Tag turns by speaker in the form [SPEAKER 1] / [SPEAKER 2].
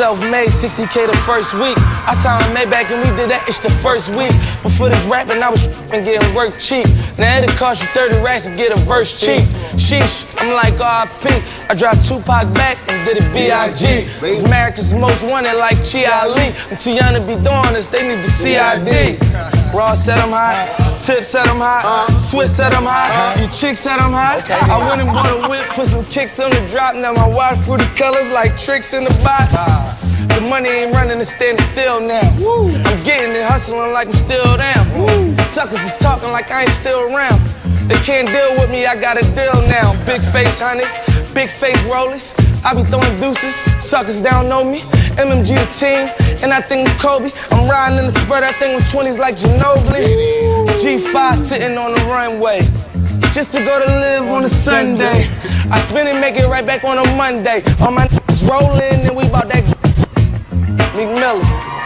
[SPEAKER 1] self-made, 60k the first week. I signed Maybach and we did that it's the first week. Before for this rapping, I was and getting work cheap. Now it'll cost you 30 racks to get a verse cheap. Sheesh, I'm like RP. I dropped Tupac back and did it B.I.G. These America's most wanted like Chi Ali. I'm too young to be doing this, they need the CID. Raw set them high, tip set them high, Swiss set them high, you chicks set them high. I went and bought a whip, put some kicks on the drop. Now my watch fruity colors like tricks in the box. The money ain't running, it's standing still now. I'm getting it, hustling like I'm still down. The suckers is talking like I ain't still around. They can't deal with me, I got a deal now. Big face honeys, big face rollers. I be throwing deuces, suckers down know me. MMG the team, and I think I'm Kobe. I'm riding in the spread, I think I'm 20s like Ginobili. G5 sitting on the runway, just to go to live on a Sunday. I spin it, make it right back on a Monday. All my niggas rolling, and we bout that Meek Miller.